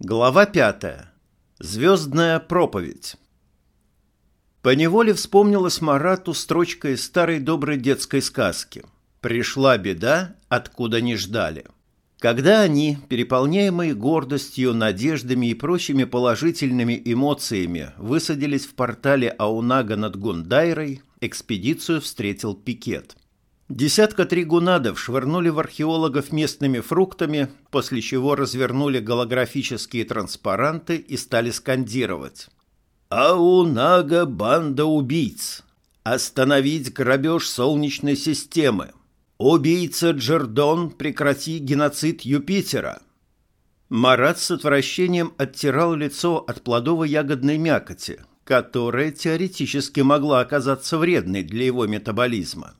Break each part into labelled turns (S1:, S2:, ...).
S1: Глава пятая. Звездная проповедь. Поневоле вспомнилась Марату строчка из старой доброй детской сказки «Пришла беда, откуда не ждали». Когда они, переполняемые гордостью, надеждами и прочими положительными эмоциями, высадились в портале Аунага над Гундайрой, экспедицию встретил пикет – Десятка три гунадов швырнули в археологов местными фруктами, после чего развернули голографические транспаранты и стали скандировать. «Аунага – банда убийц! Остановить грабеж Солнечной системы! Убийца Джердон, прекрати геноцид Юпитера!» Марат с отвращением оттирал лицо от плодово-ягодной мякоти, которая теоретически могла оказаться вредной для его метаболизма.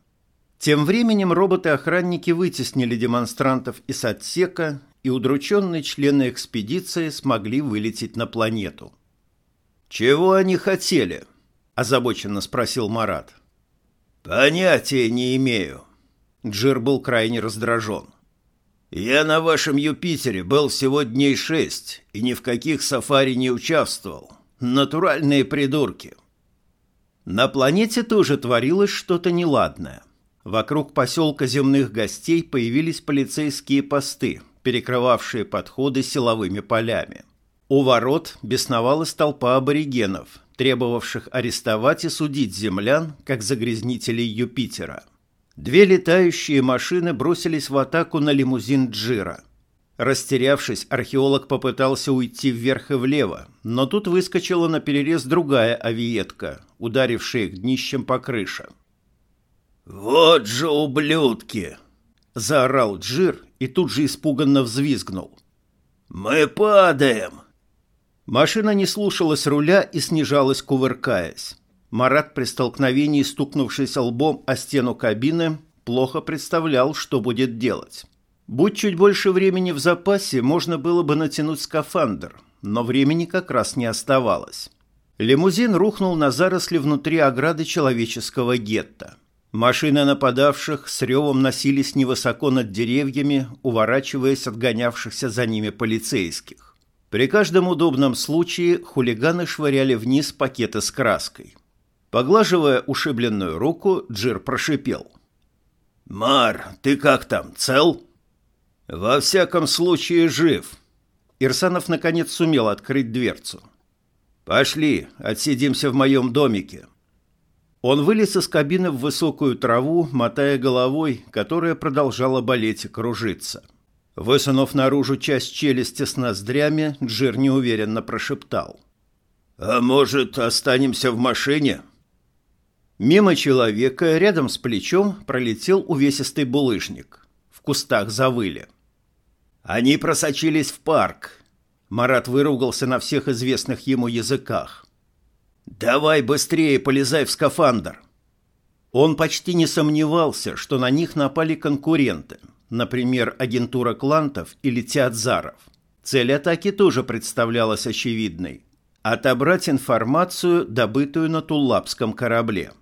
S1: Тем временем роботы-охранники вытеснили демонстрантов из отсека, и удрученные члены экспедиции смогли вылететь на планету. «Чего они хотели?» – озабоченно спросил Марат. «Понятия не имею». Джир был крайне раздражен. «Я на вашем Юпитере был всего дней шесть и ни в каких сафари не участвовал. Натуральные придурки». На планете тоже творилось что-то неладное. Вокруг поселка земных гостей появились полицейские посты, перекрывавшие подходы силовыми полями. У ворот бесновалась толпа аборигенов, требовавших арестовать и судить землян, как загрязнителей Юпитера. Две летающие машины бросились в атаку на лимузин Джира. Растерявшись, археолог попытался уйти вверх и влево, но тут выскочила на перерез другая авиетка, ударившая их днищем по крыше. «Вот же ублюдки!» — заорал Джир и тут же испуганно взвизгнул. «Мы падаем!» Машина не слушалась руля и снижалась, кувыркаясь. Марат при столкновении, стукнувшись лбом о стену кабины, плохо представлял, что будет делать. Будь чуть больше времени в запасе, можно было бы натянуть скафандр, но времени как раз не оставалось. Лимузин рухнул на заросли внутри ограды человеческого гетто. Машины нападавших с ревом носились невысоко над деревьями, уворачиваясь от гонявшихся за ними полицейских. При каждом удобном случае хулиганы швыряли вниз пакеты с краской. Поглаживая ушибленную руку, Джир прошипел. «Мар, ты как там, цел?» «Во всяком случае жив». Ирсанов наконец сумел открыть дверцу. «Пошли, отсидимся в моем домике. Он вылез из кабины в высокую траву, мотая головой, которая продолжала болеть и кружиться. Высунув наружу часть челюсти с ноздрями, Джир неуверенно прошептал. «А может, останемся в машине?» Мимо человека, рядом с плечом, пролетел увесистый булыжник. В кустах завыли. Они просочились в парк. Марат выругался на всех известных ему языках. «Давай быстрее полезай в скафандр!» Он почти не сомневался, что на них напали конкуренты, например, агентура Клантов или Театзаров. Цель атаки тоже представлялась очевидной – отобрать информацию, добытую на Туллапском корабле.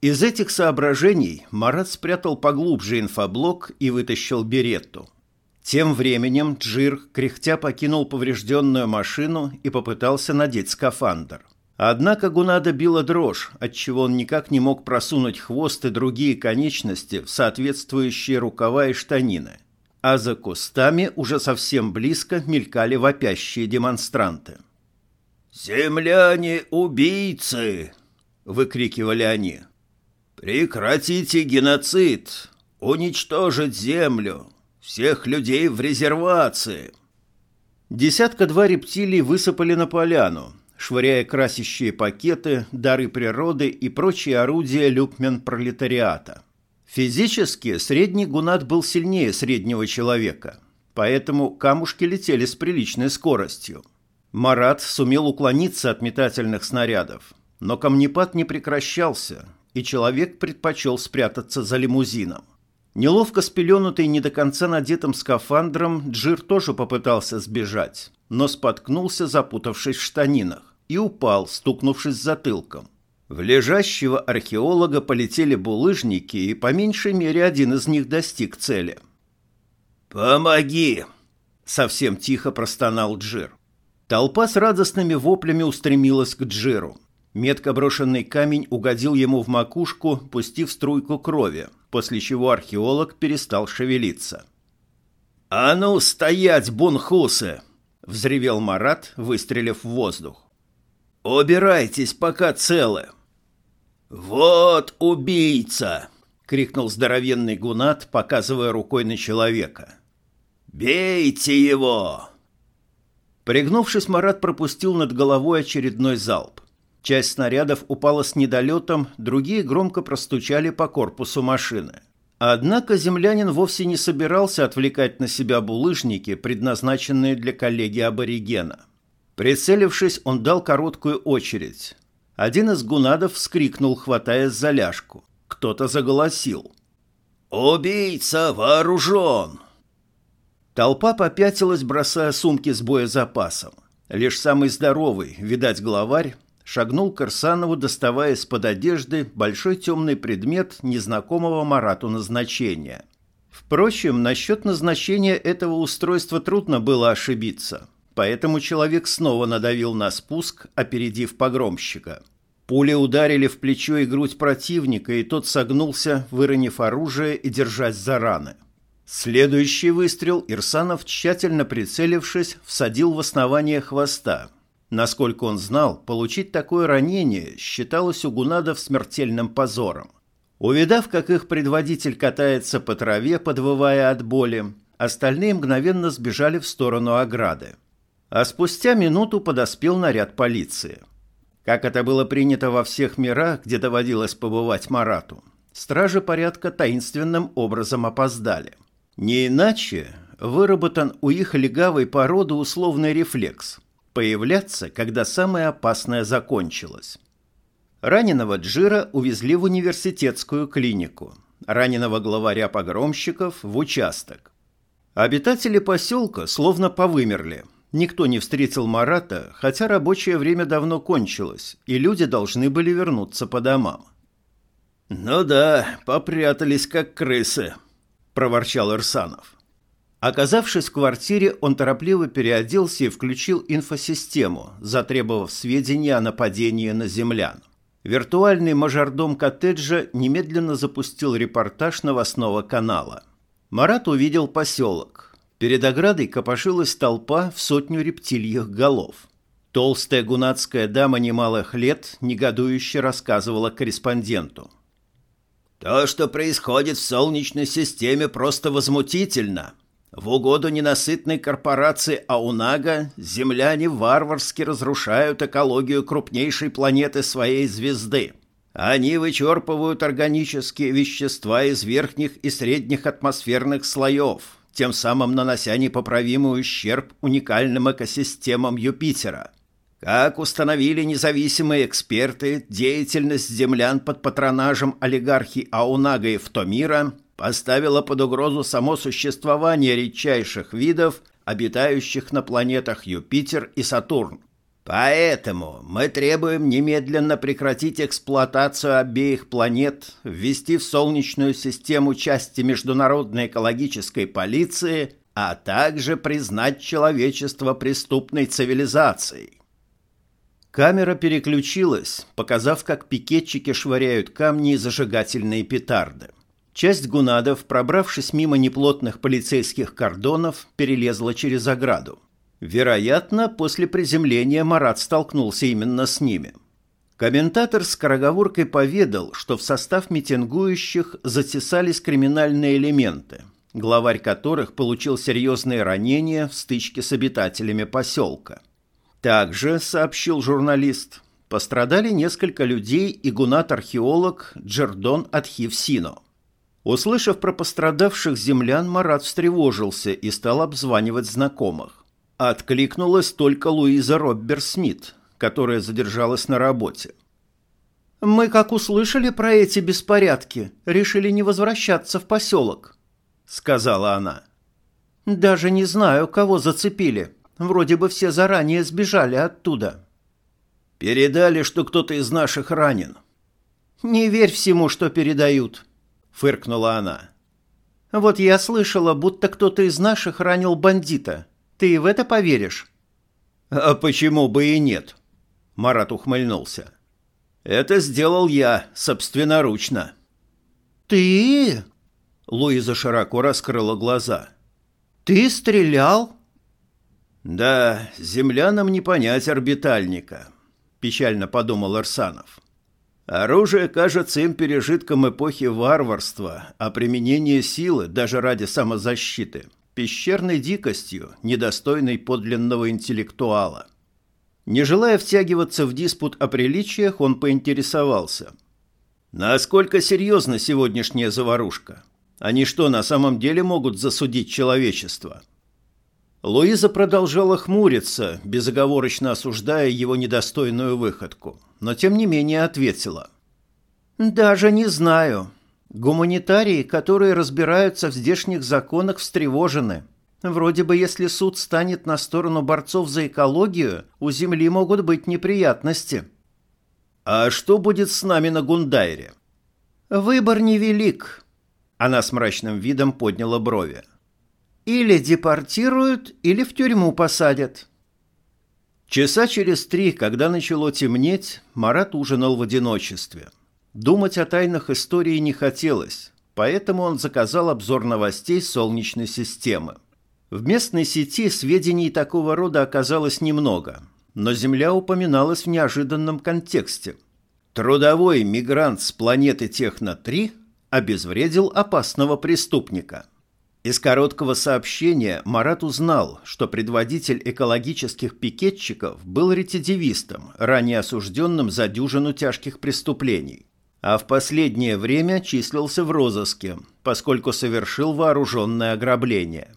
S1: Из этих соображений Марат спрятал поглубже инфоблок и вытащил беретту. Тем временем Джир, кряхтя, покинул поврежденную машину и попытался надеть скафандр. Однако Гунада била дрожь, отчего он никак не мог просунуть хвост и другие конечности в соответствующие рукава и штанины. А за кустами уже совсем близко мелькали вопящие демонстранты. «Земляне-убийцы!» — выкрикивали они. «Прекратите геноцид! Уничтожить землю! Всех людей в резервации!» Десятка-два рептилий высыпали на поляну, швыряя красящие пакеты, дары природы и прочие орудия люкмен-пролетариата. Физически средний гунат был сильнее среднего человека, поэтому камушки летели с приличной скоростью. Марат сумел уклониться от метательных снарядов, но камнепад не прекращался, и человек предпочел спрятаться за лимузином. Неловко спеленутый не до конца надетым скафандром, Джир тоже попытался сбежать, но споткнулся, запутавшись в штанинах и упал, стукнувшись затылком. В лежащего археолога полетели булыжники, и по меньшей мере один из них достиг цели. «Помоги!» — совсем тихо простонал Джир. Толпа с радостными воплями устремилась к Джиру. Метко брошенный камень угодил ему в макушку, пустив струйку крови, после чего археолог перестал шевелиться. «А ну, стоять, бунхусы!» — взревел Марат, выстрелив в воздух. «Убирайтесь, пока целы!» «Вот убийца!» — крикнул здоровенный гунат, показывая рукой на человека. «Бейте его!» Пригнувшись, Марат пропустил над головой очередной залп. Часть снарядов упала с недолетом, другие громко простучали по корпусу машины. Однако землянин вовсе не собирался отвлекать на себя булыжники, предназначенные для коллеги-аборигена. Прицелившись, он дал короткую очередь. Один из гунадов вскрикнул, хватаясь за ляжку. Кто-то заголосил. «Убийца вооружен!» Толпа попятилась, бросая сумки с боезапасом. Лишь самый здоровый, видать, главарь, шагнул к Арсанову, доставая из-под одежды большой темный предмет незнакомого Марату назначения. Впрочем, насчет назначения этого устройства трудно было ошибиться, поэтому человек снова надавил на спуск, опередив погромщика. Пули ударили в плечо и грудь противника, и тот согнулся, выронив оружие и держась за раны. Следующий выстрел Ирсанов, тщательно прицелившись, всадил в основание хвоста. Насколько он знал, получить такое ранение считалось у гунадов смертельным позором. Увидав, как их предводитель катается по траве, подвывая от боли, остальные мгновенно сбежали в сторону ограды. А спустя минуту подоспел наряд полиции. Как это было принято во всех мирах, где доводилось побывать Марату, стражи порядка таинственным образом опоздали – не иначе выработан у их легавой породы условный рефлекс – появляться, когда самое опасное закончилось. Раненого Джира увезли в университетскую клинику, раненого главаря погромщиков – в участок. Обитатели поселка словно повымерли. Никто не встретил Марата, хотя рабочее время давно кончилось, и люди должны были вернуться по домам. «Ну да, попрятались как крысы», – проворчал Ирсанов. Оказавшись в квартире, он торопливо переоделся и включил инфосистему, затребовав сведения о нападении на землян. Виртуальный мажордом коттеджа немедленно запустил репортаж новостного канала. Марат увидел поселок. Перед оградой копошилась толпа в сотню рептильих голов. Толстая гунатская дама немалых лет негодующе рассказывала корреспонденту – то, что происходит в Солнечной системе, просто возмутительно. В угоду ненасытной корпорации Аунага земляне варварски разрушают экологию крупнейшей планеты своей звезды. Они вычерпывают органические вещества из верхних и средних атмосферных слоев, тем самым нанося непоправимый ущерб уникальным экосистемам Юпитера – как установили независимые эксперты, деятельность землян под патронажем олигархии Аунага и Втомира поставила под угрозу само существование редчайших видов, обитающих на планетах Юпитер и Сатурн. Поэтому мы требуем немедленно прекратить эксплуатацию обеих планет, ввести в Солнечную систему части международной экологической полиции, а также признать человечество преступной цивилизацией. Камера переключилась, показав, как пикетчики швыряют камни и зажигательные петарды. Часть гунадов, пробравшись мимо неплотных полицейских кордонов, перелезла через ограду. Вероятно, после приземления Марат столкнулся именно с ними. Комментатор с скороговоркой поведал, что в состав митингующих затесались криминальные элементы, главарь которых получил серьезные ранения в стычке с обитателями поселка – также, сообщил журналист, пострадали несколько людей и гунат-археолог Джердон Атхивсино. Услышав про пострадавших землян, Марат встревожился и стал обзванивать знакомых. Откликнулась только Луиза Роббер-Смит, которая задержалась на работе. «Мы, как услышали про эти беспорядки, решили не возвращаться в поселок», — сказала она. «Даже не знаю, кого зацепили. Вроде бы все заранее сбежали оттуда. Передали, что кто-то из наших ранен. Не верь всему, что передают, фыркнула она. Вот я слышала, будто кто-то из наших ранил бандита. Ты в это поверишь? А почему бы и нет? Марат ухмыльнулся. Это сделал я собственноручно.
S2: Ты?
S1: Луиза широко раскрыла глаза.
S2: Ты стрелял?
S1: Да, землянам не понять орбитальника, печально подумал Арсанов. Оружие кажется им пережитком эпохи варварства, а применение силы даже ради самозащиты – пещерной дикостью, недостойной подлинного интеллектуала. Не желая втягиваться в диспут о приличиях, он поинтересовался. Насколько серьезна сегодняшняя заварушка? Они что, на самом деле могут засудить человечество? Луиза продолжала хмуриться, безоговорочно осуждая его недостойную выходку, но тем не менее ответила.
S2: «Даже не знаю. Гуманитарии, которые разбираются в здешних законах, встревожены. Вроде бы, если суд станет на сторону борцов за экологию, у Земли могут быть неприятности».
S1: «А что будет с нами на Гундайре?»
S2: «Выбор невелик».
S1: Она с мрачным видом подняла брови.
S2: Или депортируют, или в тюрьму посадят.
S1: Часа через три, когда начало темнеть, Марат ужинал в одиночестве. Думать о тайнах истории не хотелось, поэтому он заказал обзор новостей Солнечной системы. В местной сети сведений такого рода оказалось немного, но Земля упоминалась в неожиданном контексте. Трудовой мигрант с планеты Техно-3 обезвредил опасного преступника – из короткого сообщения Марат узнал, что предводитель экологических пикетчиков был ретидивистом, ранее осужденным за дюжину тяжких преступлений, а в последнее время числился в розыске, поскольку совершил вооруженное ограбление.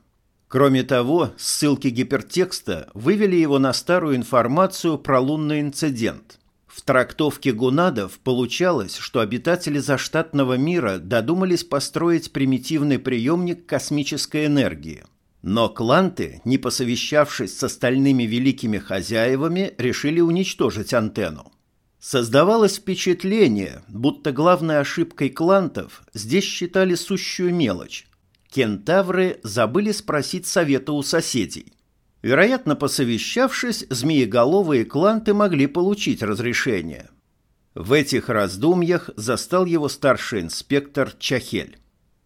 S1: Кроме того, ссылки гипертекста вывели его на старую информацию про лунный инцидент – в трактовке гунадов получалось, что обитатели заштатного мира додумались построить примитивный приемник космической энергии. Но кланты, не посовещавшись с остальными великими хозяевами, решили уничтожить антенну. Создавалось впечатление, будто главной ошибкой клантов здесь считали сущую мелочь. Кентавры забыли спросить совета у соседей – Вероятно, посовещавшись, змееголовые кланты могли получить разрешение. В этих раздумьях застал его старший инспектор Чахель.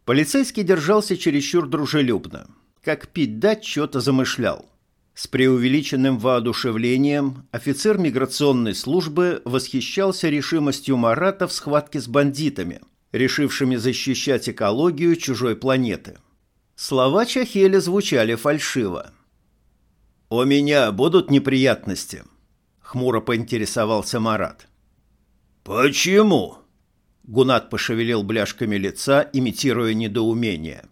S1: Полицейский держался чересчур дружелюбно. Как пить дать, что-то замышлял. С преувеличенным воодушевлением офицер миграционной службы восхищался решимостью Марата в схватке с бандитами, решившими защищать экологию чужой планеты. Слова Чахеля звучали фальшиво. «У меня будут неприятности?» — хмуро поинтересовался Марат. «Почему?» — Гунат пошевелил бляшками лица, имитируя недоумение.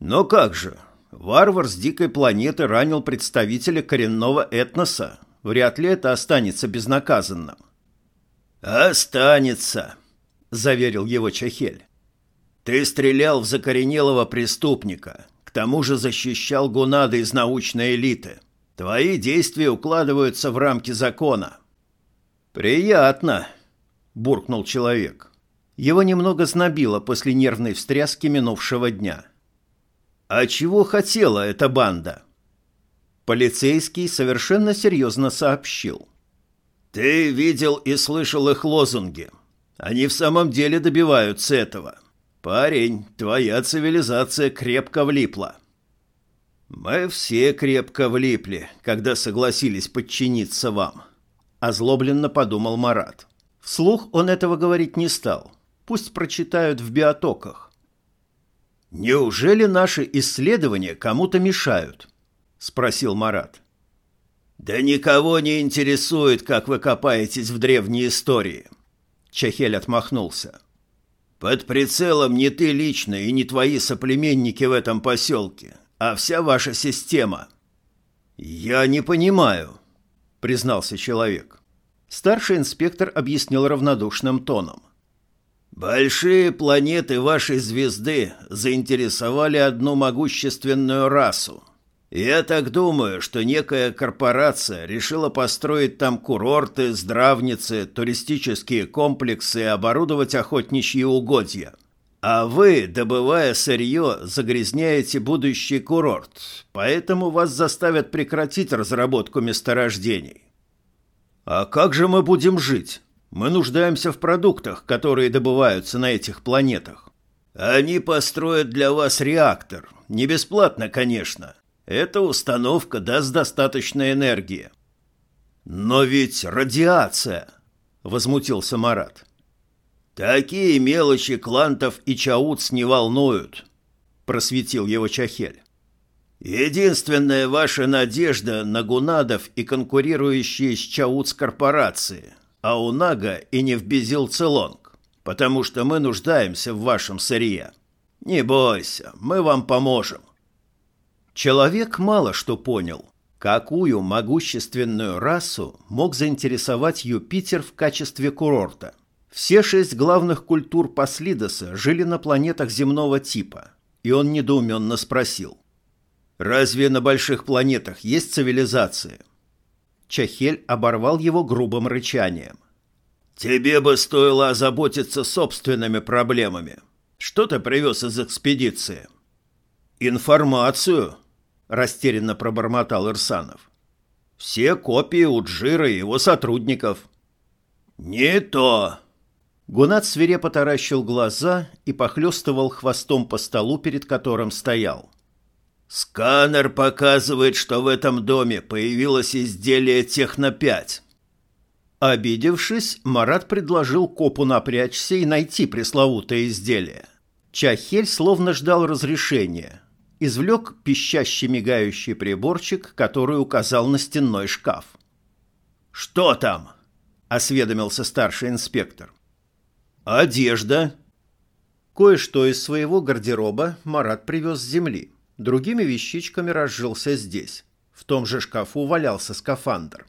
S1: «Но как же? Варвар с дикой планеты ранил представителя коренного этноса. Вряд ли это останется безнаказанным». «Останется», — заверил его Чахель. «Ты стрелял в закоренелого преступника, к тому же защищал Гунада из научной элиты. Твои действия укладываются в рамки закона. Приятно, буркнул человек. Его немного знобило после нервной встряски минувшего дня. А чего хотела эта банда? Полицейский совершенно серьезно сообщил. Ты видел и слышал их лозунги. Они в самом деле добиваются этого. — «Парень, твоя цивилизация крепко влипла». «Мы все крепко влипли, когда согласились подчиниться вам», — озлобленно подумал Марат. Вслух он этого говорить не стал. Пусть прочитают в биотоках. «Неужели наши исследования кому-то мешают?» — спросил Марат. «Да никого не интересует, как вы копаетесь в древней истории», — Чахель отмахнулся. Под прицелом не ты лично и не твои соплеменники в этом поселке, а вся ваша система. Я не понимаю, признался человек. Старший инспектор объяснил равнодушным тоном. Большие планеты вашей звезды заинтересовали одну могущественную расу. Я так думаю, что некая корпорация решила построить там курорты, здравницы, туристические комплексы и оборудовать охотничьи угодья. А вы, добывая сырье, загрязняете будущий курорт, поэтому вас заставят прекратить разработку месторождений. А как же мы будем жить? Мы нуждаемся в продуктах, которые добываются на этих планетах. Они построят для вас реактор. Не бесплатно, конечно. Эта установка даст достаточно энергии. Но ведь радиация, возмутился Марат. «Такие мелочи клантов и чауц не волнуют», — просветил его Чахель. «Единственная ваша надежда на гунадов и конкурирующие с чауц корпорации, а у Нага и не в Безилцелонг, потому что мы нуждаемся в вашем сырье. Не бойся, мы вам поможем».
S2: Человек мало что понял. Какую могущественную расу мог заинтересовать Юпитер в качестве курорта? Все шесть главных культур Паслидоса жили на планетах земного типа, и он недоуменно спросил. «Разве на больших планетах есть цивилизации?» Чахель оборвал его грубым рычанием.
S1: «Тебе бы стоило озаботиться собственными проблемами. Что ты привез из экспедиции?»
S2: «Информацию», — растерянно пробормотал Ирсанов. «Все копии у Джира и его сотрудников».
S1: «Не то»,
S2: Гунат свирепо таращил глаза и похлестывал хвостом по столу, перед которым стоял.
S1: «Сканер показывает, что в этом доме появилось изделие Техно-5».
S2: Обидевшись, Марат предложил копу напрячься и найти пресловутое изделие. Чахель словно ждал разрешения. Извлек пищащий мигающий приборчик, который указал на стенной шкаф.
S1: «Что там?» — осведомился старший инспектор. «Одежда».
S2: Кое-что из своего гардероба Марат привез с земли. Другими вещичками разжился здесь. В том же шкафу валялся скафандр.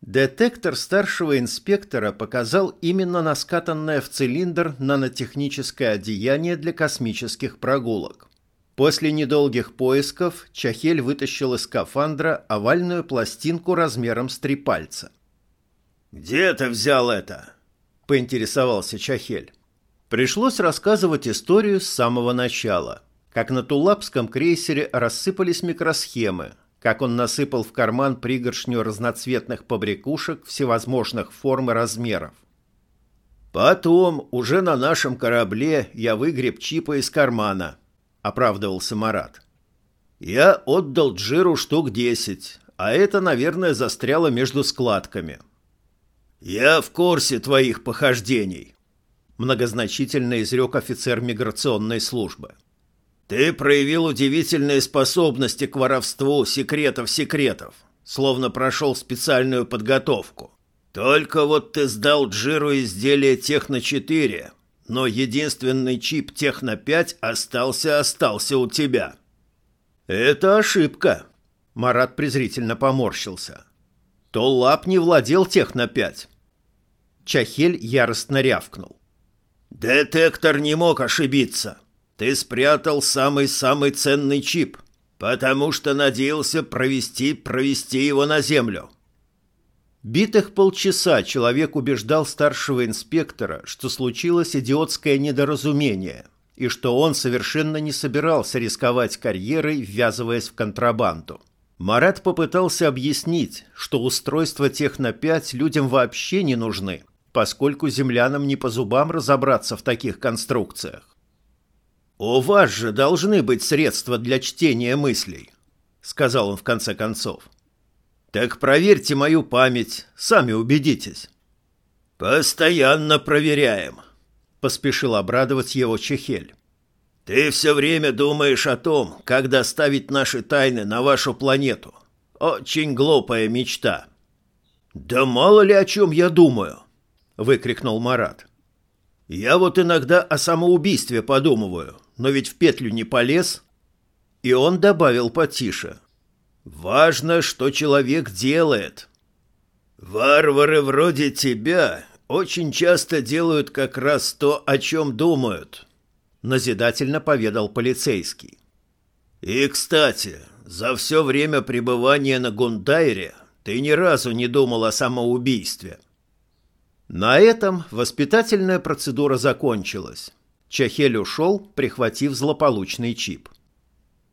S2: Детектор старшего инспектора показал именно наскатанное в цилиндр нанотехническое одеяние для космических прогулок. После недолгих поисков Чахель вытащил из скафандра овальную пластинку размером с три пальца.
S1: «Где ты взял это?»
S2: — поинтересовался Чахель. Пришлось рассказывать историю с самого начала. Как на тулапском крейсере рассыпались микросхемы, как он насыпал в карман пригоршню разноцветных побрякушек всевозможных форм и размеров.
S1: «Потом, уже на нашем корабле, я выгреб чипа из кармана», — оправдывался Марат. «Я отдал Джиру штук десять, а это, наверное, застряло между складками». «Я в курсе твоих похождений», — многозначительно изрек офицер миграционной службы. «Ты проявил удивительные способности к воровству секретов-секретов, словно прошел специальную подготовку. Только вот ты сдал Джиру изделие Техно-4, но единственный чип Техно-5 остался-остался у тебя».
S2: «Это ошибка», — Марат презрительно поморщился. «Толлап не владел Техно-5». Чахель яростно рявкнул.
S1: «Детектор не мог ошибиться. Ты спрятал самый-самый ценный чип, потому что надеялся провести, провести его на землю».
S2: Битых полчаса человек убеждал старшего инспектора, что случилось идиотское недоразумение и что он совершенно не собирался рисковать карьерой, ввязываясь в контрабанду. Марат попытался объяснить, что устройства Техно-5 людям вообще не нужны – поскольку землянам не по зубам разобраться в таких конструкциях. «У вас же должны быть средства для чтения мыслей», — сказал он в конце концов. «Так проверьте мою память, сами убедитесь». «Постоянно проверяем», — поспешил обрадовать его Чехель. «Ты все время думаешь о том, как доставить наши тайны на вашу планету. Очень глупая мечта». «Да мало ли о чем я думаю», — выкрикнул Марат. «Я вот иногда о самоубийстве подумываю, но ведь в петлю не полез». И он добавил потише. «Важно, что человек делает». «Варвары вроде тебя очень часто делают как раз то, о чем думают», — назидательно поведал полицейский. «И, кстати, за все время пребывания на Гундайре ты ни разу не думал о самоубийстве». На этом воспитательная процедура закончилась.
S1: Чахель ушел, прихватив злополучный чип.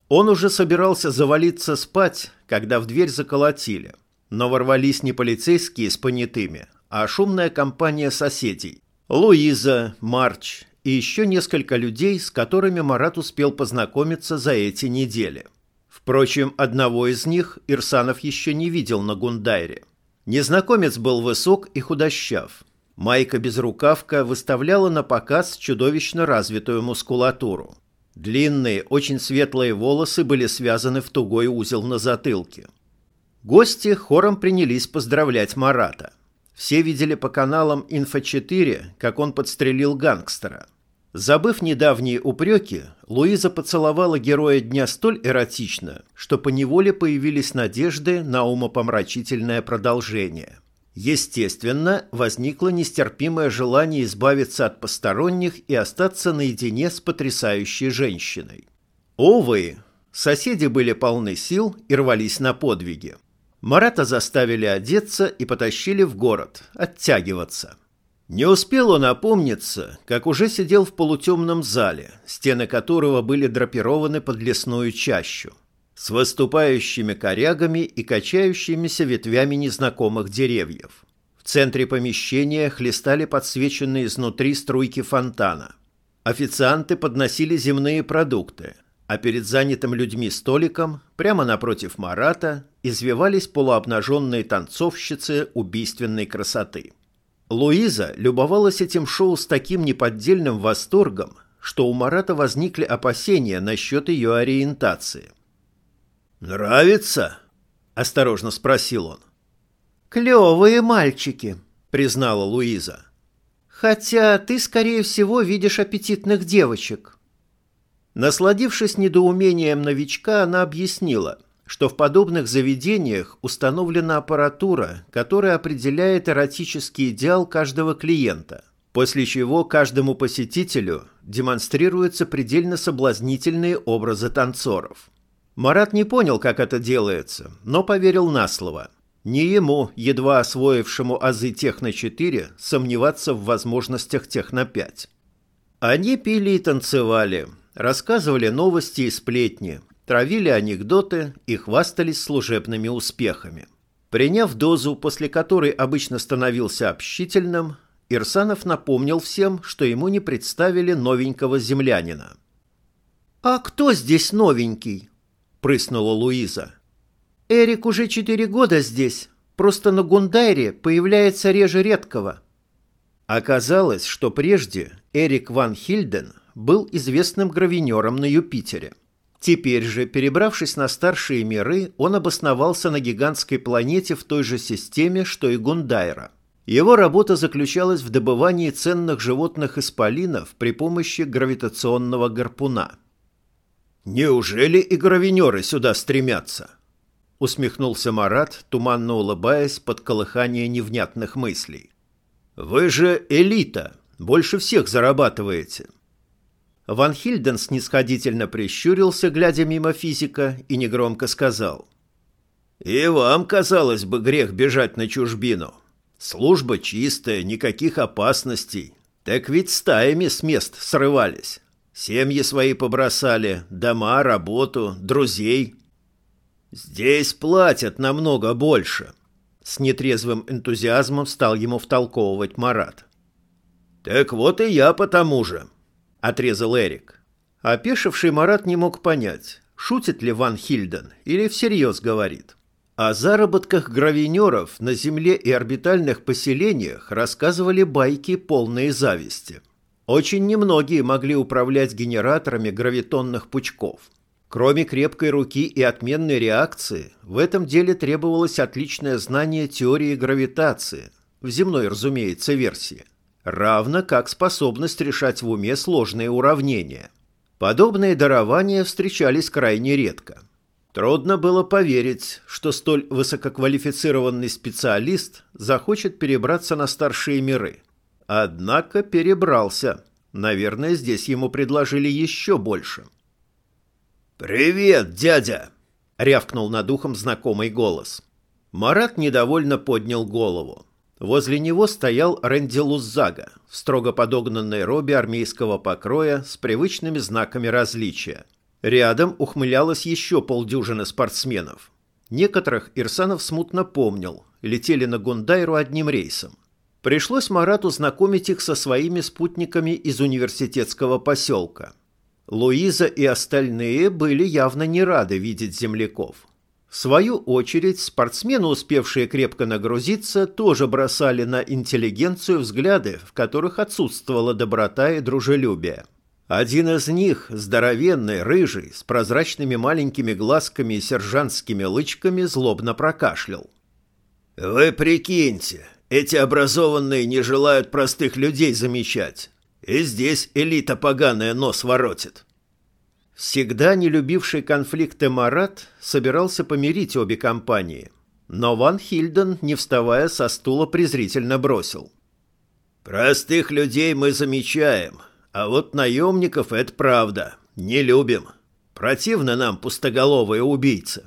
S1: Он уже собирался завалиться спать, когда в дверь заколотили. Но ворвались не полицейские с понятыми, а шумная компания соседей. Луиза, Марч и еще несколько людей, с которыми Марат успел познакомиться за эти недели. Впрочем, одного из них Ирсанов еще не видел на Гундайре. Незнакомец был высок и худощав. Майка-безрукавка выставляла на показ чудовищно развитую мускулатуру. Длинные, очень светлые волосы были связаны в тугой узел на затылке. Гости хором принялись поздравлять Марата. Все видели по каналам «Инфо-4», как он подстрелил гангстера. Забыв недавние упреки, Луиза поцеловала героя дня столь эротично, что поневоле появились надежды на умопомрачительное продолжение. Естественно, возникло нестерпимое желание избавиться от посторонних и остаться наедине с потрясающей женщиной. Увы, соседи были полны сил и рвались на подвиги. Марата заставили одеться и потащили в город, оттягиваться. Не успел он опомниться, как уже сидел в полутемном зале, стены которого были драпированы под лесную чащу, с выступающими корягами и качающимися ветвями незнакомых деревьев. В центре помещения хлестали подсвеченные изнутри струйки фонтана. Официанты подносили земные продукты, а перед занятым людьми столиком, прямо напротив Марата, извивались полуобнаженные танцовщицы убийственной красоты. Луиза любовалась этим шоу с таким неподдельным восторгом, что у Марата возникли опасения насчет ее ориентации. «Нравится?» – осторожно спросил он.
S2: «Клевые мальчики», – признала Луиза. «Хотя ты, скорее всего, видишь аппетитных девочек».
S1: Насладившись недоумением новичка, она объяснила – что в подобных заведениях установлена аппаратура, которая определяет эротический идеал каждого клиента, после чего каждому посетителю демонстрируются предельно соблазнительные образы танцоров. Марат не понял, как это делается, но поверил на слово. Не ему, едва освоившему азы Техно-4, сомневаться в возможностях Техно-5. Они пили и танцевали, рассказывали новости и сплетни, травили анекдоты и хвастались служебными успехами. Приняв дозу, после которой обычно становился общительным, Ирсанов напомнил всем, что ему не представили новенького землянина.
S2: «А кто здесь новенький?» – прыснула Луиза. «Эрик уже четыре года здесь, просто на Гундайре появляется реже редкого».
S1: Оказалось, что прежде Эрик Ван Хильден был известным гравинером на Юпитере. Теперь же, перебравшись на старшие миры, он обосновался на гигантской планете в той же системе, что и Гундайра. Его работа заключалась в добывании ценных животных-исполинов при помощи гравитационного гарпуна. «Неужели и гравинеры сюда стремятся?» усмехнулся Марат, туманно улыбаясь под колыхание невнятных мыслей. «Вы же элита, больше всех зарабатываете». Ван Хильден снисходительно прищурился, глядя мимо физика, и негромко сказал. «И вам, казалось бы, грех бежать на чужбину. Служба чистая, никаких опасностей. Так ведь стаями с мест срывались. Семьи свои побросали, дома, работу, друзей. Здесь платят намного больше». С нетрезвым энтузиазмом стал ему втолковывать Марат. «Так вот и я потому же», — отрезал Эрик. Опешивший Марат не мог понять, шутит ли Ван Хильден или всерьез говорит. О заработках гравинеров на Земле и орбитальных поселениях рассказывали байки, полные зависти. Очень немногие могли управлять генераторами гравитонных пучков. Кроме крепкой руки и отменной реакции, в этом деле требовалось отличное знание теории гравитации, в земной, разумеется, версии равно как способность решать в уме сложные уравнения. Подобные дарования встречались крайне редко. Трудно было поверить, что столь высококвалифицированный специалист захочет перебраться на старшие миры. Однако перебрался. Наверное, здесь ему предложили еще больше. «Привет, дядя!» — рявкнул над ухом знакомый голос. Марат недовольно поднял голову. Возле него стоял Рэнди Луззага в строго подогнанной робе армейского покроя с привычными знаками различия. Рядом ухмылялось еще полдюжины спортсменов. Некоторых Ирсанов смутно помнил, летели на Гундайру одним рейсом. Пришлось Марату знакомить их со своими спутниками из университетского поселка. Луиза и остальные были явно не рады видеть земляков – в свою очередь, спортсмены, успевшие крепко нагрузиться, тоже бросали на интеллигенцию взгляды, в которых отсутствовала доброта и дружелюбие. Один из них, здоровенный, рыжий, с прозрачными маленькими глазками и сержантскими лычками, злобно прокашлял. «Вы прикиньте, эти образованные не желают простых людей замечать. И здесь элита поганая нос воротит». Всегда не любивший конфликты Марат собирался помирить обе компании, но Ван Хильден, не вставая со стула, презрительно бросил. «Простых людей мы замечаем, а вот наемников — это правда, не любим. Противно нам пустоголовые убийцы».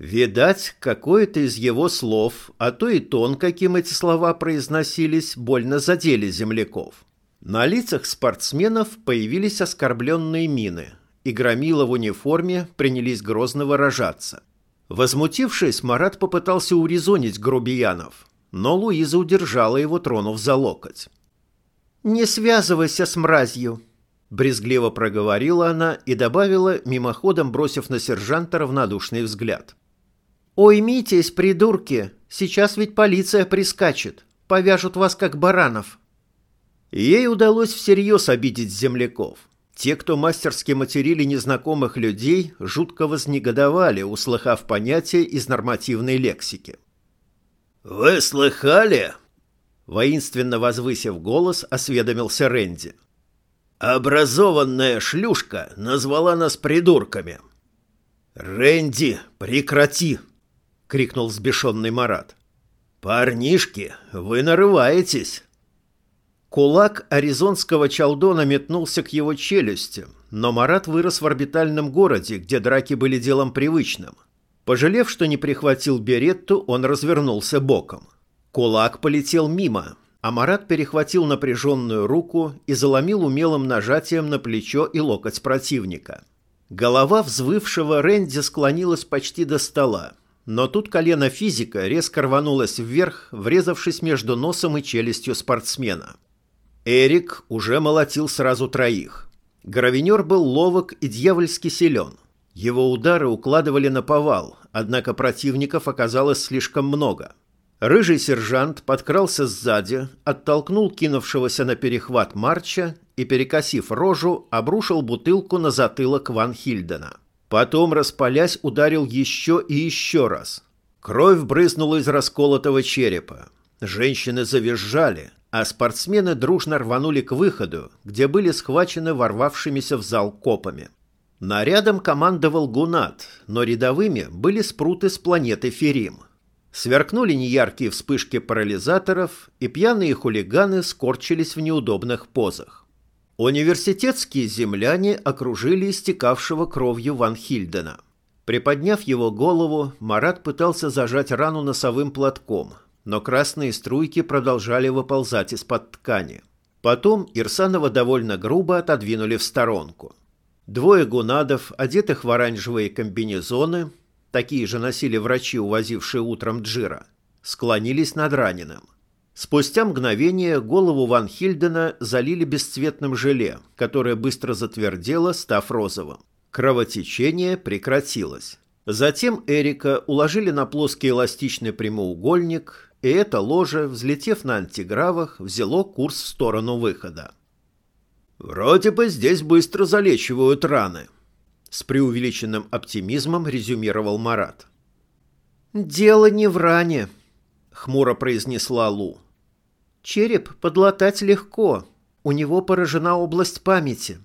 S1: Видать, какое-то из его слов, а то и тон, каким эти слова произносились, больно задели земляков. На лицах спортсменов появились оскорбленные мины, и громила в униформе принялись грозно выражаться. Возмутившись, Марат попытался урезонить грубиянов, но Луиза удержала его, тронув за локоть.
S2: «Не связывайся с мразью», — брезгливо проговорила она и добавила, мимоходом бросив на сержанта равнодушный взгляд. «Уймитесь, придурки, сейчас ведь полиция прискачет, повяжут вас как баранов».
S1: Ей удалось всерьез обидеть земляков. Те, кто мастерски материли незнакомых людей, жутко вознегодовали, услыхав понятие из нормативной лексики. «Вы слыхали?» Воинственно возвысив голос, осведомился Рэнди. «Образованная шлюшка назвала нас придурками». «Рэнди, прекрати!» — крикнул взбешенный Марат. «Парнишки, вы нарываетесь!» Кулак аризонского чалдона метнулся к его челюсти, но Марат вырос в орбитальном городе, где драки были делом привычным. Пожалев, что не прихватил беретту, он развернулся боком. Кулак полетел мимо, а Марат перехватил напряженную руку и заломил умелым нажатием на плечо и локоть противника. Голова взвывшего Рэнди склонилась почти до стола, но тут колено физика резко рванулось вверх, врезавшись между носом и челюстью спортсмена. Эрик уже молотил сразу троих. Гравенер был ловок и дьявольски силен. Его удары укладывали на повал, однако противников оказалось слишком много. Рыжий сержант подкрался сзади, оттолкнул кинувшегося на перехват Марча и, перекосив рожу, обрушил бутылку на затылок Ван Хильдена. Потом, распалясь, ударил еще и еще раз. Кровь брызнула из расколотого черепа. Женщины завизжали, а спортсмены дружно рванули к выходу, где были схвачены ворвавшимися в зал копами. Нарядом командовал Гунат, но рядовыми были спруты с планеты Ферим. Сверкнули неяркие вспышки парализаторов, и пьяные хулиганы скорчились в неудобных позах. Университетские земляне окружили истекавшего кровью Ван Хильдена. Приподняв его голову, Марат пытался зажать рану носовым платком – но красные струйки продолжали выползать из-под ткани. Потом Ирсанова довольно грубо отодвинули в сторонку. Двое гунадов, одетых в оранжевые комбинезоны, такие же носили врачи, увозившие утром Джира, склонились над раненым. Спустя мгновение голову Ван Хильдена залили бесцветным желе, которое быстро затвердело, став розовым. Кровотечение прекратилось. Затем Эрика уложили на плоский эластичный прямоугольник и это ложе, взлетев на антигравах, взяло курс в сторону выхода. «Вроде бы здесь быстро залечивают раны», — с преувеличенным оптимизмом резюмировал Марат.
S2: «Дело не в ране», — хмуро произнесла Лу. «Череп подлатать легко. У него поражена область памяти».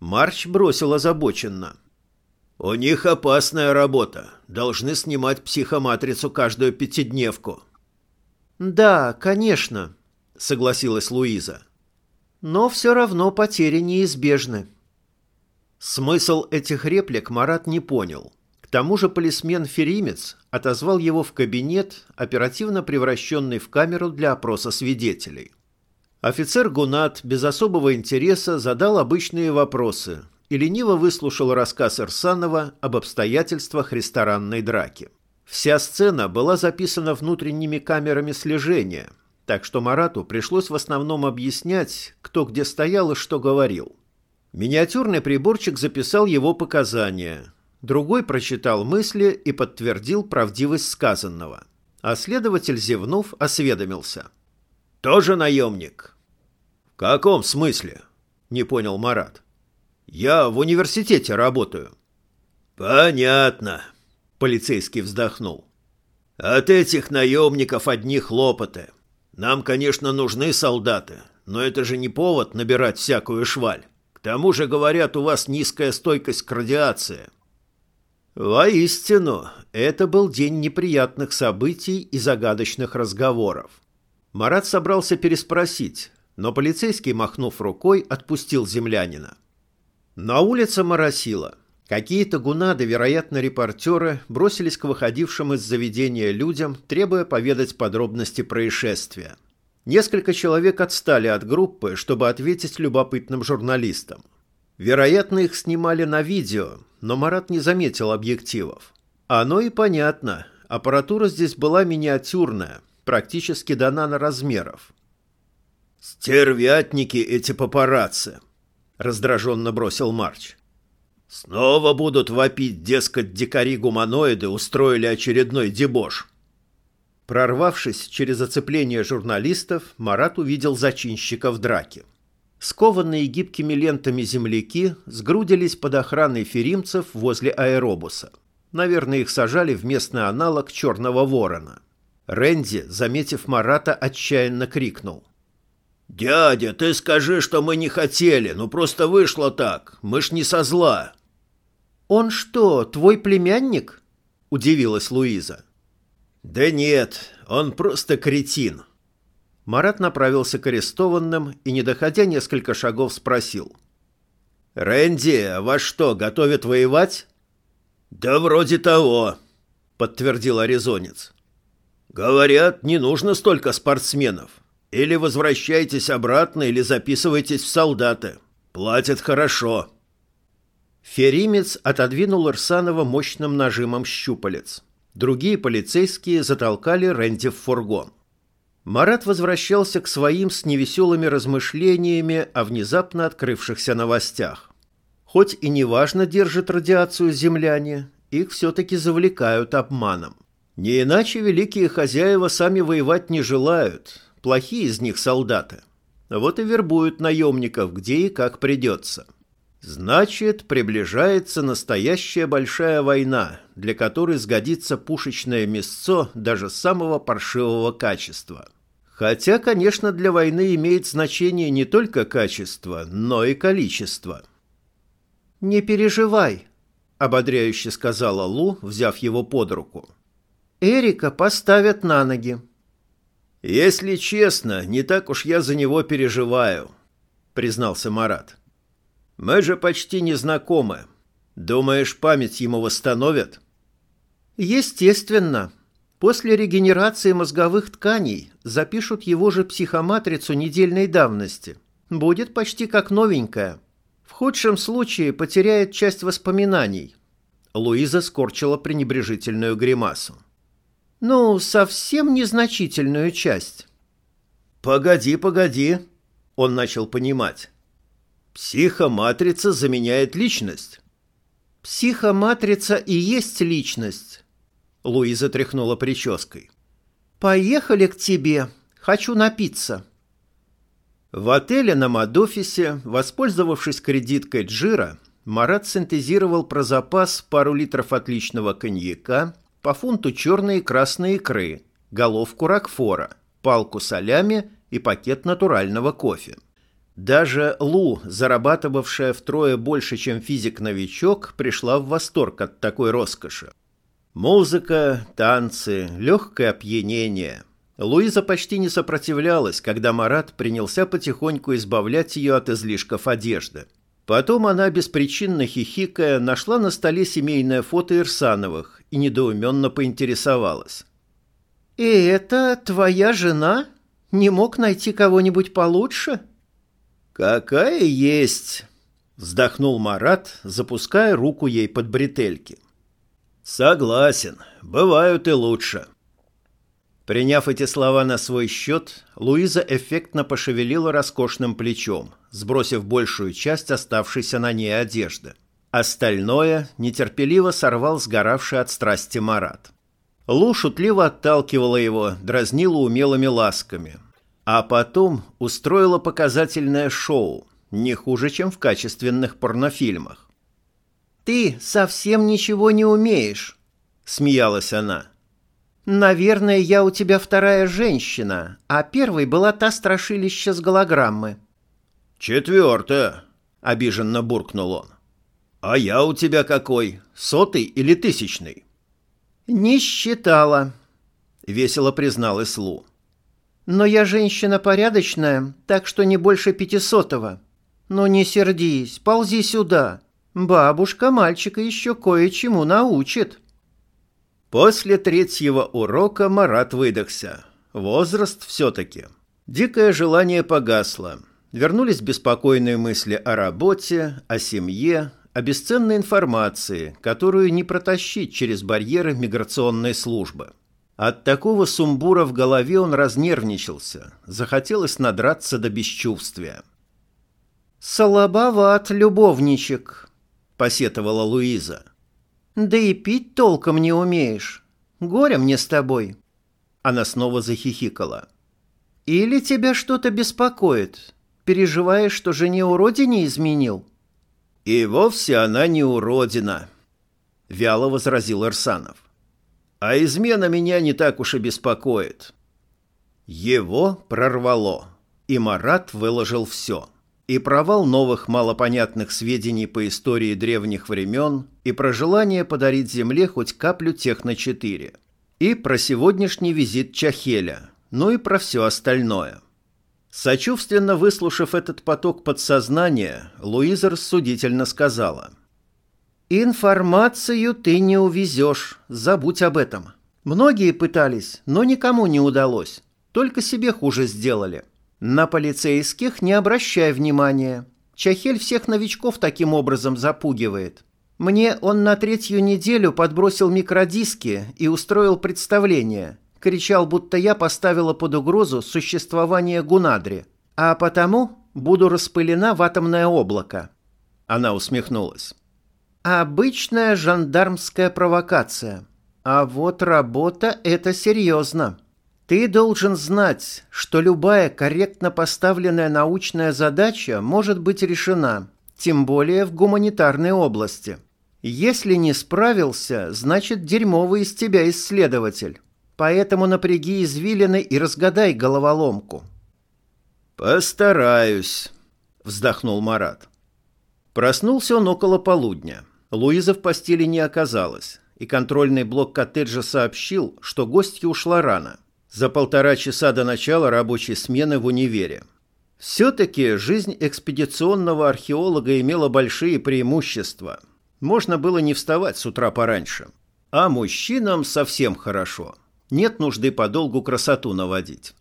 S1: Марч бросил озабоченно. «У них опасная работа. Должны снимать психоматрицу каждую пятидневку».
S2: «Да, конечно», — согласилась Луиза. «Но все равно потери неизбежны».
S1: Смысл этих реплик Марат не понял. Тому же полисмен Феримец отозвал его в кабинет, оперативно превращенный в камеру для опроса свидетелей. Офицер Гунат без особого интереса задал обычные вопросы и лениво выслушал рассказ Ирсанова об обстоятельствах ресторанной драки. Вся сцена была записана внутренними камерами слежения, так что Марату пришлось в основном объяснять, кто где стоял и что говорил. Миниатюрный приборчик записал его показания, другой прочитал мысли и подтвердил правдивость сказанного, а следователь, зевнув, осведомился – тоже наемник? В каком смысле? Не понял Марат. Я в университете работаю. Понятно. Полицейский вздохнул. От этих наемников одни хлопоты. Нам, конечно, нужны солдаты, но это же не повод набирать всякую шваль. К тому же, говорят, у вас низкая стойкость к радиации. Воистину, это был день неприятных событий и загадочных разговоров. Марат собрался переспросить, но полицейский, махнув рукой, отпустил землянина. На улице моросило. Какие-то гунады, вероятно, репортеры, бросились к выходившим из заведения людям, требуя поведать подробности происшествия. Несколько человек отстали от группы, чтобы ответить любопытным журналистам. Вероятно, их снимали на видео, но Марат не заметил объективов. Оно и понятно. Аппаратура здесь была миниатюрная, практически до наноразмеров. «Стервятники эти папарацци!» — раздраженно бросил Марч. «Снова будут вопить, дескать, дикари-гуманоиды устроили очередной дебош». Прорвавшись через оцепление журналистов, Марат увидел зачинщиков драки. Скованные гибкими лентами земляки сгрудились под охраной феримцев возле аэробуса. Наверное, их сажали в местный аналог «Черного ворона». Рэнди, заметив Марата, отчаянно крикнул. «Дядя, ты скажи, что мы не хотели, ну просто вышло так, мы ж не со зла».
S2: «Он что, твой племянник?» – удивилась Луиза.
S1: «Да нет, он просто кретин».
S2: Марат направился к арестованным и, не доходя несколько шагов, спросил.
S1: «Рэнди, вас что, готовят воевать?» «Да вроде того», — подтвердил аризонец. «Говорят, не нужно столько спортсменов. Или возвращайтесь обратно, или записывайтесь в солдаты. Платят хорошо».
S2: Феримец отодвинул Ирсанова мощным нажимом щупалец. Другие полицейские затолкали Рэнди в фургон. Марат возвращался к своим с невеселыми размышлениями о внезапно открывшихся новостях. Хоть и неважно держит радиацию земляне, их все-таки завлекают обманом. Не иначе великие хозяева сами воевать не желают, плохие из них солдаты. Вот и вербуют наемников где и как придется. Значит, приближается настоящая большая война, для которой сгодится пушечное мясцо даже самого паршивого качества. Хотя, конечно, для войны имеет значение не только качество, но и количество.
S3: «Не переживай», —
S2: ободряюще сказала Лу, взяв его под руку.
S3: Эрика поставят на ноги.
S1: Если честно, не так уж я за него переживаю, признался Марат. Мы же почти не знакомы. Думаешь, память ему восстановят?
S3: Естественно. После регенерации мозговых тканей запишут его же психоматрицу недельной давности. Будет почти как новенькая. В худшем случае потеряет часть воспоминаний.
S2: Луиза скорчила пренебрежительную гримасу.
S3: Ну, совсем незначительную часть.
S1: Погоди, погоди. Он начал понимать. Психоматрица заменяет личность.
S3: Психоматрица и есть личность.
S2: Луиза тряхнула прической.
S3: Поехали к тебе. Хочу напиться.
S2: В отеле на Мадофисе, воспользовавшись кредиткой Джира, Марат синтезировал про запас пару литров отличного коньяка, по фунту черной и красной икры, головку ракфора, палку солями и пакет натурального кофе. Даже Лу, зарабатывавшая втрое больше, чем физик-новичок, пришла в восторг от такой роскоши. Музыка, танцы, легкое опьянение. Луиза почти не сопротивлялась, когда Марат принялся потихоньку избавлять ее от излишков одежды.
S1: Потом она, беспричинно хихикая, нашла на столе семейное фото Ирсановых и недоуменно поинтересовалась.
S2: «И это твоя жена? Не мог найти кого-нибудь получше?»
S1: «Какая есть!» — вздохнул Марат, запуская руку ей под бретельки. «Согласен, бывают и лучше». Приняв эти слова на свой счет, Луиза эффектно пошевелила роскошным плечом, сбросив большую часть оставшейся на ней одежды. Остальное нетерпеливо сорвал сгоравший от страсти Марат. Лу шутливо отталкивала его, дразнила умелыми ласками. А потом устроила показательное шоу, не хуже, чем в качественных порнофильмах.
S2: «Ты совсем ничего не умеешь», — смеялась она. «Наверное, я у тебя вторая женщина, а первой была та страшилища с голограммы».
S1: «Четвертая», — обиженно буркнул он. «А я у тебя какой? Сотый или тысячный?»
S2: «Не считала», — весело призналась Лу. «Но я женщина порядочная, так что не больше пятисотого. Но не сердись, ползи сюда. Бабушка мальчика еще кое-чему научит».
S1: После третьего урока Марат выдохся. Возраст все-таки. Дикое желание погасло. Вернулись беспокойные мысли о работе, о семье, о бесценной информации, которую не протащить через барьеры миграционной службы. От такого сумбура в голове он разнервничался, захотелось надраться до бесчувствия.
S2: «Слабоват, любовничек», — посетовала Луиза. «Да и пить толком не умеешь. Горе мне с тобой».
S1: Она снова захихикала.
S2: «Или тебя что-то беспокоит? Переживаешь, что жене уродине изменил?»
S1: «И вовсе она не уродина», — вяло возразил Арсанов. «А измена меня не так уж и беспокоит». Его прорвало, и Марат выложил все. И провал новых малопонятных сведений по истории древних времен, и про желание подарить Земле хоть каплю Техно-4, и про сегодняшний визит Чахеля, ну и про все остальное. Сочувственно выслушав этот поток подсознания, Луиза рассудительно сказала.
S2: «Информацию ты не увезешь, забудь об этом. Многие пытались, но никому не удалось, только себе хуже сделали. На полицейских не обращай внимания. Чахель всех новичков таким образом запугивает. Мне он на третью неделю подбросил микродиски и устроил представление – кричал, будто я поставила под угрозу существование Гунадри, а потому буду распылена в атомное облако.
S1: Она усмехнулась.
S2: Обычная жандармская провокация. А вот работа – это серьезно. Ты должен знать, что любая корректно поставленная научная задача может быть решена, тем более в гуманитарной области. Если не справился, значит дерьмовый из тебя исследователь. Поэтому напряги извилины и разгадай головоломку.
S1: «Постараюсь», — вздохнул Марат. Проснулся он около полудня. Луиза в постели не оказалась, и контрольный блок коттеджа сообщил, что гостья ушла рано, за полтора часа до начала рабочей смены в универе. Все-таки жизнь экспедиционного археолога имела большие преимущества. Можно было не вставать с утра пораньше. А мужчинам совсем хорошо нет нужды подолгу красоту наводить.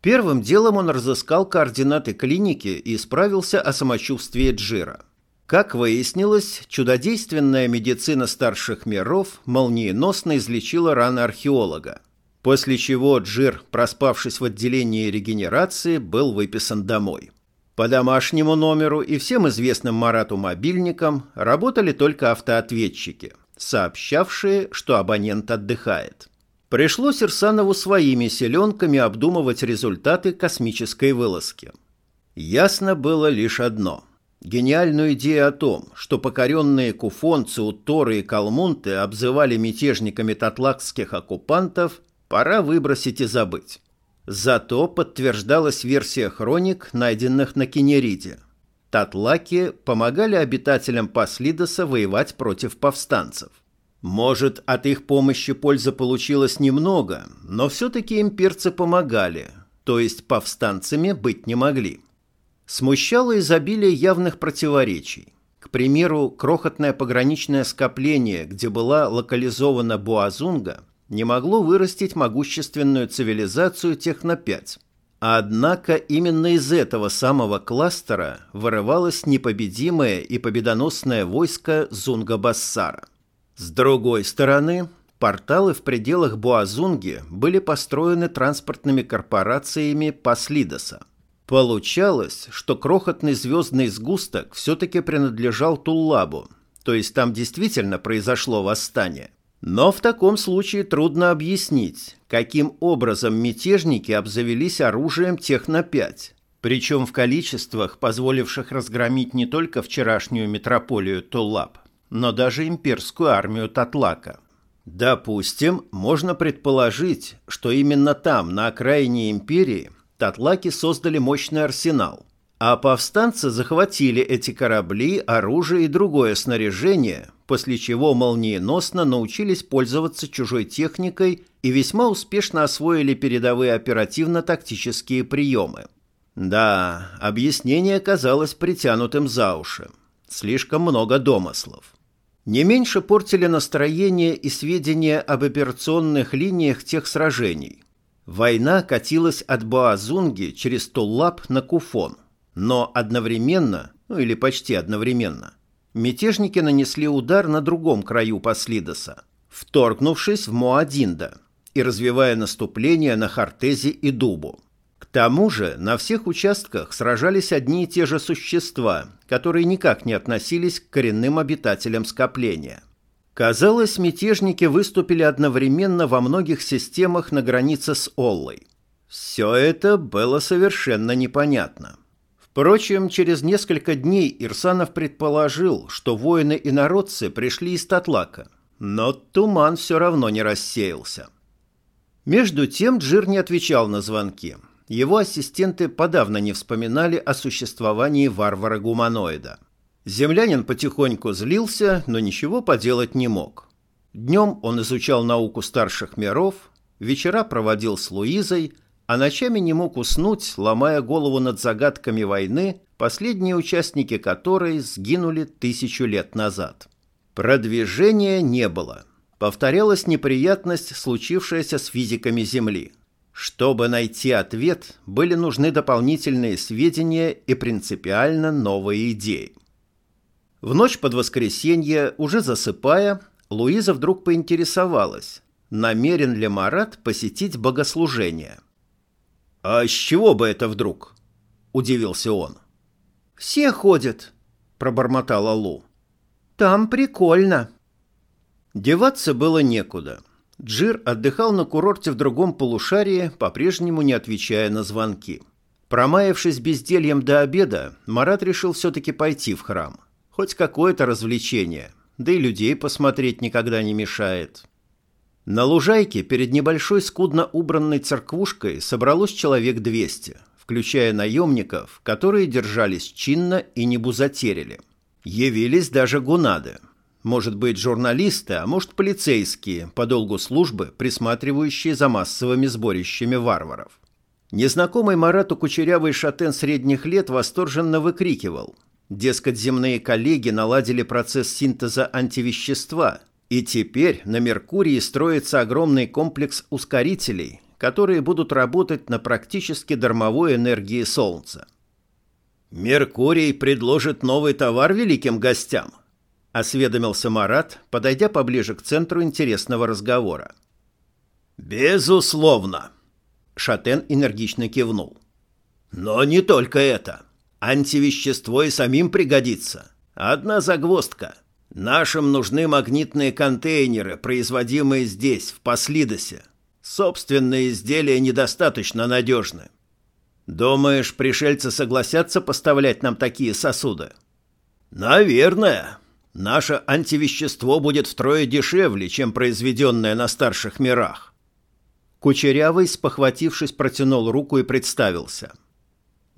S1: Первым делом он разыскал координаты клиники и справился о самочувствии Джира. Как выяснилось, чудодейственная медицина старших миров молниеносно излечила раны археолога, после чего Джир, проспавшись в отделении регенерации, был выписан домой. По домашнему номеру и всем известным Марату мобильникам работали только автоответчики, сообщавшие, что абонент отдыхает. Пришлось Ирсанову своими селенками обдумывать результаты космической вылазки. Ясно было лишь одно. Гениальную идею о том, что покоренные куфонцы, уторы и калмунты обзывали мятежниками татлакских оккупантов, пора выбросить и забыть. Зато подтверждалась версия хроник, найденных на Кенериде. Татлаки помогали обитателям Паслидоса воевать против повстанцев. Может, от их помощи польза получилась немного, но все-таки имперцы помогали, то есть повстанцами быть не могли. Смущало изобилие явных противоречий. К примеру, крохотное пограничное скопление, где была локализована Буазунга, не могло вырастить могущественную цивилизацию Техно-5. Однако именно из этого самого кластера вырывалось непобедимое и победоносное войско Зунга-Бассара. С другой стороны, порталы в пределах Буазунги были построены транспортными корпорациями Паслидоса. Получалось, что крохотный звездный сгусток все-таки принадлежал Туллабу, то есть там действительно произошло восстание. Но в таком случае трудно объяснить, каким образом мятежники обзавелись оружием Техно-5, причем в количествах, позволивших разгромить не только вчерашнюю метрополию Туллаб, но даже имперскую армию Татлака. Допустим, можно предположить, что именно там, на окраине империи, татлаки создали мощный арсенал, а повстанцы захватили эти корабли, оружие и другое снаряжение, после чего молниеносно научились пользоваться чужой техникой и весьма успешно освоили передовые оперативно-тактические приемы. Да, объяснение казалось притянутым за уши. Слишком много домыслов. Не меньше портили настроение и сведения об операционных линиях тех сражений – Война катилась от Боазунги через Туллап на Куфон, но одновременно, ну или почти одновременно, мятежники нанесли удар на другом краю Паслидоса, вторгнувшись в Моадинда и развивая наступление на Хартезе и Дубу. К тому же на всех участках сражались одни и те же существа, которые никак не относились к коренным обитателям скопления – Казалось, мятежники выступили одновременно во многих системах на границе с Оллой. Все это было совершенно непонятно. Впрочем, через несколько дней Ирсанов предположил, что воины и народцы пришли из Татлака, но туман все равно не рассеялся. Между тем Джир не отвечал на звонки. Его ассистенты подавно не вспоминали о существовании варвара-гуманоида. Землянин потихоньку злился, но ничего поделать не мог. Днем он изучал науку старших миров, вечера проводил с Луизой, а ночами не мог уснуть, ломая голову над загадками войны, последние участники которой сгинули тысячу лет назад. Продвижения не было. Повторялась неприятность, случившаяся с физиками Земли. Чтобы найти ответ, были нужны дополнительные сведения и принципиально новые идеи. В ночь под воскресенье, уже засыпая, Луиза вдруг поинтересовалась, намерен ли Марат посетить богослужение. «А с чего бы это вдруг?» – удивился он.
S2: «Все ходят», – пробормотала Лу. «Там прикольно».
S1: Деваться было некуда. Джир отдыхал на курорте в другом полушарии, по-прежнему не отвечая на звонки. Промаявшись бездельем до обеда, Марат решил все-таки пойти в храм – Хоть какое-то развлечение, да и людей посмотреть никогда не мешает. На лужайке перед небольшой скудно убранной церквушкой собралось человек 200, включая наемников, которые держались чинно и не бузатерили. Явились даже гунады. Может быть, журналисты, а может, полицейские, по долгу службы, присматривающие за массовыми сборищами варваров. Незнакомый Марату кучерявый шатен средних лет восторженно выкрикивал – Дескать, земные коллеги наладили процесс синтеза антивещества, и теперь на Меркурии строится огромный комплекс ускорителей, которые будут работать на практически дармовой энергии Солнца. «Меркурий предложит новый товар великим гостям», – осведомился Марат, подойдя поближе к центру интересного разговора. «Безусловно», – Шатен энергично кивнул. «Но не только это». Антивещество и самим пригодится. Одна загвоздка. Нашим нужны магнитные контейнеры, производимые здесь, в Послидосе. Собственные изделия недостаточно надежны. Думаешь, пришельцы согласятся поставлять нам такие сосуды? Наверное. Наше антивещество будет втрое дешевле, чем произведенное на старших мирах. Кучерявый, спохватившись, протянул руку и представился –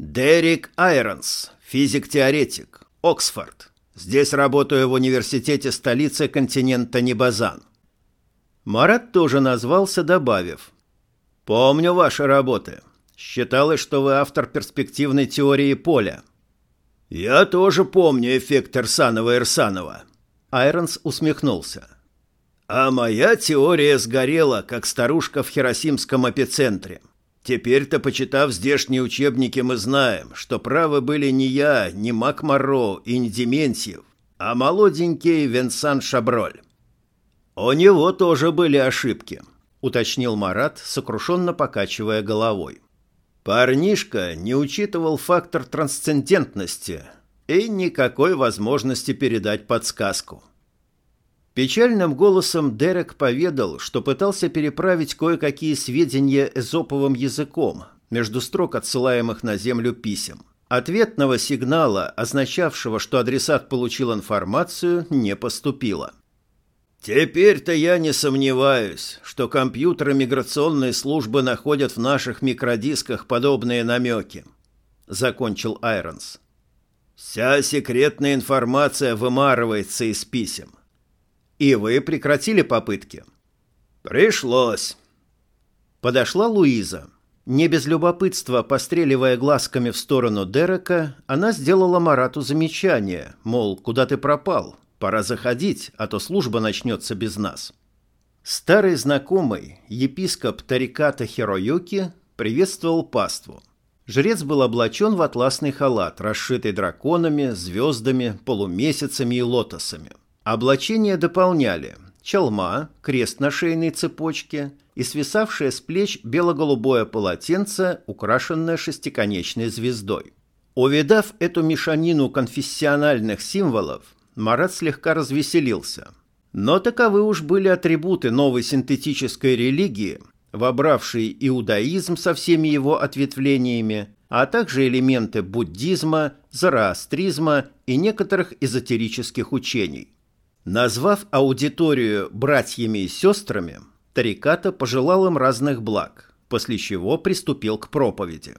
S1: Дерек Айронс, физик-теоретик, Оксфорд. Здесь работаю в университете столицы континента Небазан. Марат тоже назвался, добавив. Помню ваши работы. Считалось, что вы автор перспективной теории поля. Я тоже помню эффект Ирсанова-Ирсанова. Айронс усмехнулся. А моя теория сгорела, как старушка в хиросимском эпицентре. Теперь-то, почитав здешние учебники, мы знаем, что правы были не я, не Мак и не Дементьев, а молоденький Венсан Шаброль. «У него тоже были ошибки», — уточнил Марат, сокрушенно покачивая головой. Парнишка не учитывал фактор трансцендентности и никакой возможности передать подсказку. Печальным голосом Дерек поведал, что пытался переправить кое-какие сведения эзоповым языком между строк отсылаемых на Землю писем. Ответного сигнала, означавшего, что адресат получил информацию, не поступило. «Теперь-то я не сомневаюсь, что компьютеры миграционной службы находят в наших микродисках подобные намеки», — закончил Айронс. «Вся секретная информация вымарывается из писем. И вы прекратили попытки? Пришлось. Подошла Луиза. Не без любопытства, постреливая глазками в сторону Дерека, она сделала Марату замечание, мол, куда ты пропал? Пора заходить, а то служба начнется без нас. Старый знакомый, епископ Тариката Хироюки, приветствовал паству. Жрец был облачен в атласный халат, расшитый драконами, звездами, полумесяцами и лотосами. Облачение дополняли челма, крест на шейной цепочке и свисавшее с плеч бело-голубое полотенце, украшенное шестиконечной звездой. Увидав эту мешанину конфессиональных символов, Марат слегка развеселился. Но таковы уж были атрибуты новой синтетической религии, вобравшей иудаизм со всеми его ответвлениями, а также элементы буддизма, зороастризма и некоторых эзотерических учений. Назвав аудиторию братьями и сестрами, Тариката пожелал им разных благ, после чего приступил к проповеди.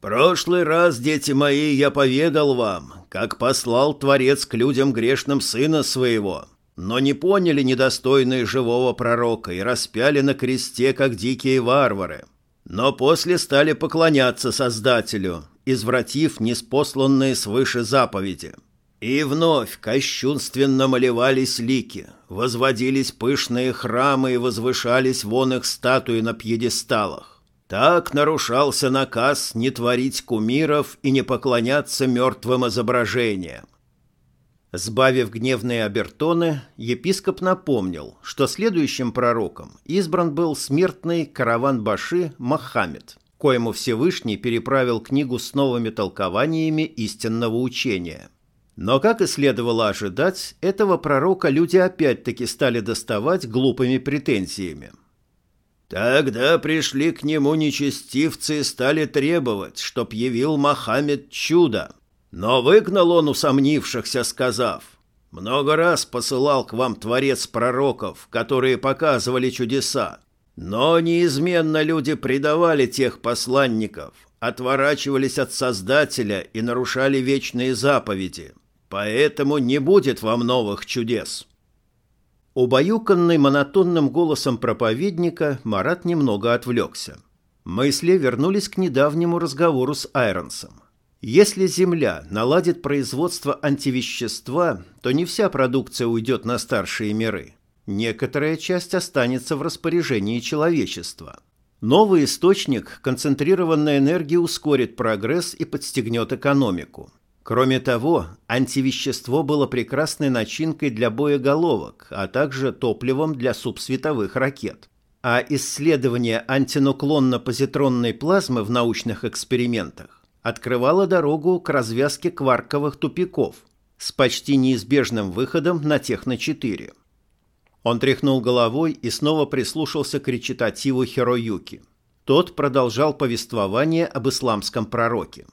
S1: «Прошлый раз, дети мои, я поведал вам, как послал Творец к людям грешным Сына Своего, но не поняли недостойные живого пророка и распяли на кресте, как дикие варвары. Но после стали поклоняться Создателю, извратив неспосланные свыше заповеди». И вновь кощунственно малевались лики, возводились пышные храмы и возвышались вон их статуи на пьедесталах. Так нарушался наказ не творить кумиров и не поклоняться мертвым изображениям. Сбавив гневные обертоны, епископ напомнил, что следующим пророком избран был смертный караван-баши Мохаммед, коему Всевышний переправил книгу с новыми толкованиями истинного учения – но, как и следовало ожидать, этого пророка люди опять-таки стали доставать глупыми претензиями. Тогда пришли к нему нечестивцы и стали требовать, чтоб явил Мохаммед чудо. Но выгнал он усомнившихся, сказав, «Много раз посылал к вам творец пророков, которые показывали чудеса. Но неизменно люди предавали тех посланников, отворачивались от Создателя и нарушали вечные заповеди. Поэтому не будет вам новых чудес. Убаюканный монотонным голосом проповедника Марат немного отвлекся. Мысли вернулись к недавнему разговору с Айронсом. Если Земля наладит производство антивещества, то не вся продукция уйдет на старшие миры. Некоторая часть останется в распоряжении человечества. Новый источник концентрированной энергии ускорит прогресс и подстегнет экономику. Кроме того, антивещество было прекрасной начинкой для боеголовок, а также топливом для субсветовых ракет. А исследование антинуклонно-позитронной плазмы в научных экспериментах открывало дорогу к развязке кварковых тупиков с почти неизбежным выходом на Техно-4. Он тряхнул головой и снова прислушался к речитативу Хироюки. Тот продолжал повествование об исламском пророке.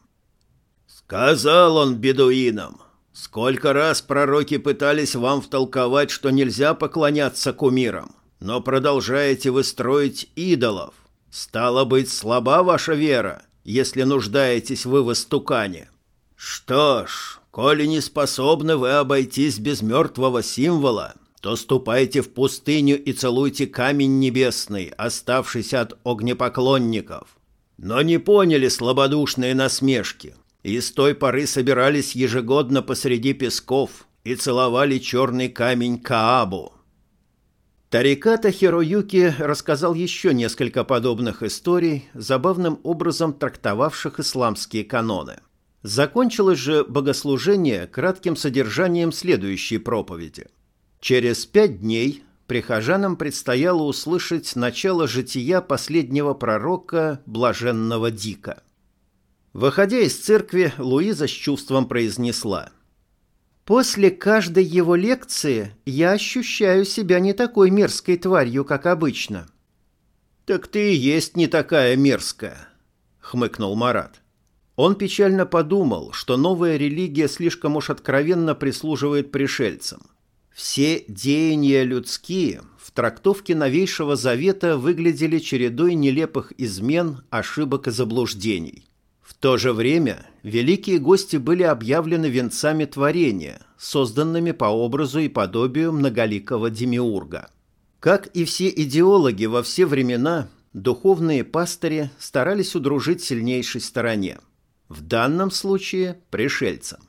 S1: «Сказал он бедуинам, сколько раз пророки пытались вам втолковать, что нельзя поклоняться кумирам, но продолжаете вы строить идолов. Стало быть, слаба ваша вера, если нуждаетесь вы в истукане. Что ж, коли не способны вы обойтись без мертвого символа, то ступайте в пустыню и целуйте камень небесный, оставшийся от огнепоклонников. но не поняли слабодушные насмешки, и с той поры собирались ежегодно посреди песков и целовали черный камень Каабу.
S2: Тариката Хироюки рассказал еще несколько подобных историй, забавным образом трактовавших исламские каноны. Закончилось же богослужение кратким содержанием следующей проповеди. Через пять дней прихожанам предстояло услышать начало жития последнего пророка, блаженного Дика. Выходя из церкви, Луиза с чувством произнесла. «После каждой его лекции я ощущаю себя не такой мерзкой тварью, как обычно».
S1: «Так ты и есть не такая мерзкая», — хмыкнул Марат. Он печально подумал, что новая религия слишком уж откровенно прислуживает пришельцам. Все деяния людские в трактовке новейшего завета выглядели чередой нелепых измен, ошибок и заблуждений. То же время великие гости были объявлены венцами творения, созданными по образу и подобию многоликого демиурга. Как и все идеологи во все времена, духовные пастыри старались удружить сильнейшей стороне. В данном случае пришельцам.